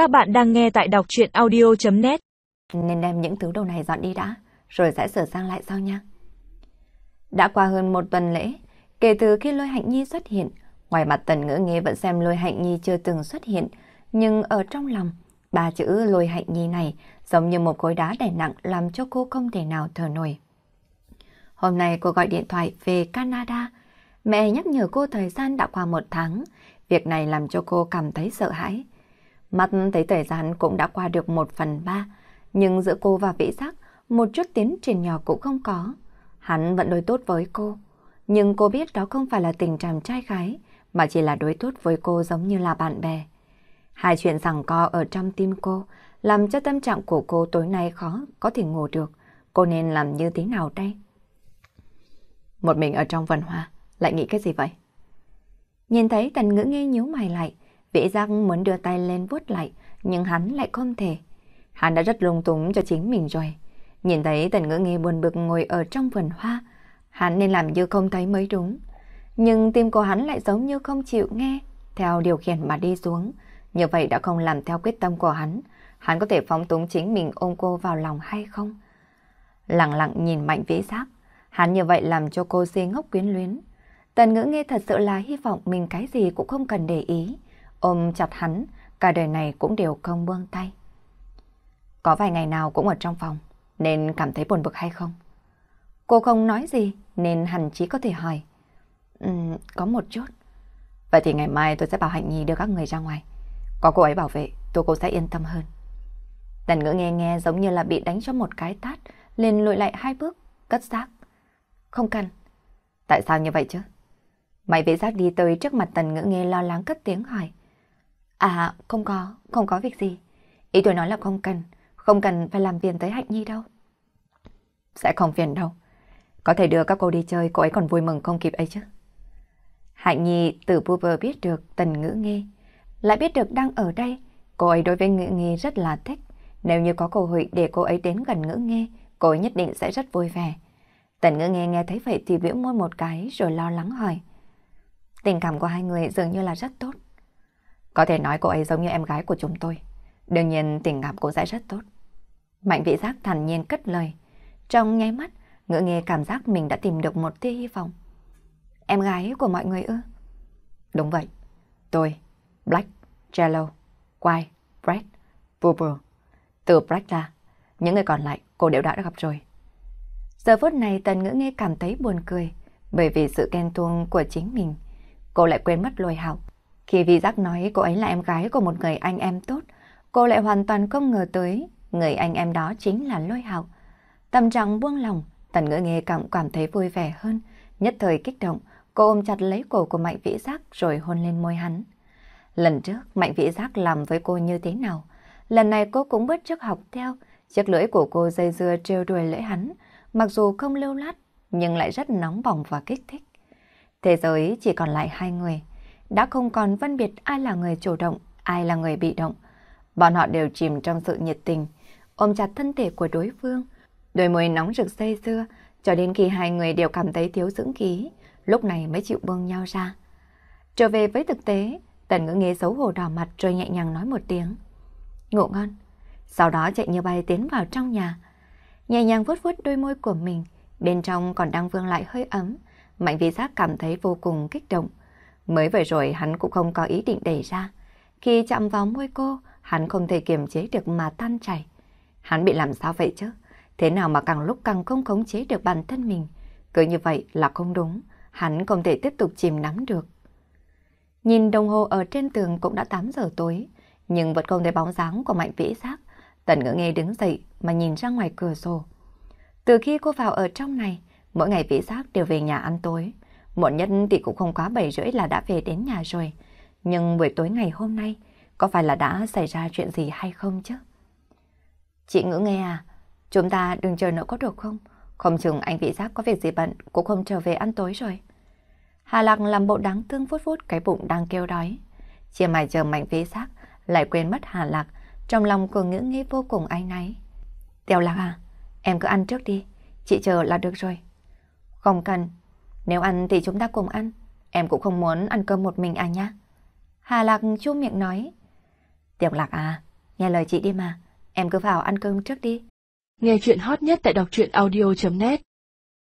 Các bạn đang nghe tại đọc chuyện audio.net Nên đem những thứ đồ này dọn đi đã, rồi sẽ sửa sang lại sau nha. Đã qua hơn một tuần lễ, kể từ khi lôi hạnh nhi xuất hiện, ngoài mặt tần ngữ nghe vẫn xem lôi hạnh nhi chưa từng xuất hiện, nhưng ở trong lòng, ba chữ lôi hạnh nhi này giống như một khối đá đè nặng làm cho cô không thể nào thở nổi. Hôm nay cô gọi điện thoại về Canada, mẹ nhắc nhở cô thời gian đã qua một tháng, việc này làm cho cô cảm thấy sợ hãi. Mắt thấy thời gian cũng đã qua được một phần ba, nhưng giữa cô và vĩ giác, một chút tiến triển nhỏ cũng không có. Hắn vẫn đối tốt với cô, nhưng cô biết đó không phải là tình trạng trai gái, mà chỉ là đối tốt với cô giống như là bạn bè. Hai chuyện rằng co ở trong tim cô, làm cho tâm trạng của cô tối nay khó có thể ngủ được. Cô nên làm như thế nào đây? Một mình ở trong vườn hoa, lại nghĩ cái gì vậy? Nhìn thấy tần ngữ nghe nhíu mày lại, Vĩ giác muốn đưa tay lên vuốt lại, nhưng hắn lại không thể. Hắn đã rất lung túng cho chính mình rồi. Nhìn thấy tần ngữ nghe buồn bực ngồi ở trong vườn hoa, hắn nên làm như không thấy mới đúng. Nhưng tim của hắn lại giống như không chịu nghe, theo điều khiển mà đi xuống. Như vậy đã không làm theo quyết tâm của hắn. Hắn có thể phóng túng chính mình ôm cô vào lòng hay không? Lặng lặng nhìn mạnh vĩ giác, hắn như vậy làm cho cô si ngốc quyến luyến. Tần ngữ nghe thật sự là hy vọng mình cái gì cũng không cần để ý ôm chặt hắn, cả đời này cũng đều không buông tay. Có vài ngày nào cũng ở trong phòng, nên cảm thấy buồn bực hay không? Cô không nói gì, nên hẳn chỉ có thể hỏi. Um, có một chút. Vậy thì ngày mai tôi sẽ bảo Hạnh Nhi đưa các người ra ngoài. Có cô ấy bảo vệ, tôi cô sẽ yên tâm hơn. Tần ngữ nghe nghe giống như là bị đánh cho một cái tát, liền lùi lại hai bước, cất xác. Không cần. Tại sao như vậy chứ? Mày vệ giác đi tới trước mặt tần ngữ nghe lo lắng cất tiếng hỏi. À, không có, không có việc gì. Ý tôi nói là không cần, không cần phải làm phiền tới Hạnh Nhi đâu. Sẽ không phiền đâu. Có thể đưa các cô đi chơi, cô ấy còn vui mừng không kịp ấy chứ. Hạnh Nhi từ vừa biết được tần ngữ nghe, lại biết được đang ở đây. Cô ấy đối với ngữ nghe rất là thích. Nếu như có cơ hội để cô ấy đến gần ngữ nghe, cô ấy nhất định sẽ rất vui vẻ. Tần ngữ nghe nghe thấy vậy thì biểu môi một cái rồi lo lắng hỏi. Tình cảm của hai người dường như là rất tốt. Có thể nói cô ấy giống như em gái của chúng tôi. Đương nhiên tình cảm cô sẽ rất tốt. Mạnh vị giác thản nhiên cất lời. Trong nháy mắt, ngỡ nghe cảm giác mình đã tìm được một tia hy vọng. Em gái của mọi người ư? Đúng vậy. Tôi, Black, Jello, White, red, purple. Từ Black ra, những người còn lại cô đều đã gặp rồi. Giờ phút này tần ngữ nghe cảm thấy buồn cười bởi vì sự ghen tuông của chính mình. Cô lại quên mất lôi hạo khi Vi Giác nói cô ấy là em gái của một người anh em tốt, cô lại hoàn toàn không ngờ tới người anh em đó chính là Lôi Hạo. Tâm trạng buông lòng, Tần Ngữ Nghê cảm cảm thấy vui vẻ hơn, nhất thời kích động, cô ôm chặt lấy cổ của Mạnh Vĩ Giác rồi hôn lên môi hắn. Lần trước Mạnh Vĩ Giác làm với cô như thế nào? Lần này cô cũng bất chấp học theo, chiếc lưỡi của cô dây dưa trêu đuôi lưỡi hắn, mặc dù không lưu lát nhưng lại rất nóng bỏng và kích thích. Thế giới chỉ còn lại hai người đã không còn phân biệt ai là người chủ động, ai là người bị động. Bọn họ đều chìm trong sự nhiệt tình, ôm chặt thân thể của đối phương, đôi môi nóng rực say xưa, cho đến khi hai người đều cảm thấy thiếu dưỡng khí, lúc này mới chịu buông nhau ra. Trở về với thực tế, tần ngữ nghe xấu hổ đỏ mặt rồi nhẹ nhàng nói một tiếng. ngộ ngon. Sau đó chạy như bay tiến vào trong nhà. Nhẹ nhàng vuốt vuốt đôi môi của mình, bên trong còn đang vương lại hơi ấm. Mạnh vi giác cảm thấy vô cùng kích động. Mới vừa rồi hắn cũng không có ý định đẩy ra. Khi chạm vào môi cô, hắn không thể kiềm chế được mà tan chảy. Hắn bị làm sao vậy chứ? Thế nào mà càng lúc càng không khống chế được bản thân mình? Cứ như vậy là không đúng, hắn không thể tiếp tục chìm nắm được. Nhìn đồng hồ ở trên tường cũng đã 8 giờ tối, nhưng vẫn không thấy bóng dáng của mạnh vĩ giác. Tần ngữ nghe đứng dậy mà nhìn ra ngoài cửa sổ. Từ khi cô vào ở trong này, mỗi ngày vĩ giác đều về nhà ăn tối. Muộn nhất thì cũng không quá 7 rưỡi là đã về đến nhà rồi. Nhưng buổi tối ngày hôm nay, có phải là đã xảy ra chuyện gì hay không chứ? Chị ngữ nghe à, chúng ta đừng chờ nữa có được không? Không chừng anh vị giác có việc gì bận, cũng không trở về ăn tối rồi. Hà Lạc làm bộ đáng thương phút phút cái bụng đang kêu đói. Chia mày chờ mạnh vĩ giác, lại quên mất Hà Lạc, trong lòng của ngữ nghĩ vô cùng ai náy. Tiểu Lạc à, em cứ ăn trước đi, chị chờ là được rồi. Không cần, nếu ăn thì chúng ta cùng ăn. Em cũng không muốn ăn cơm một mình à nhá. Hà Lạc chu miệng nói. Tiểu Lạc à, nghe lời chị đi mà, em cứ vào ăn cơm trước đi. Nghe chuyện hot nhất tại đọc truyện audio.net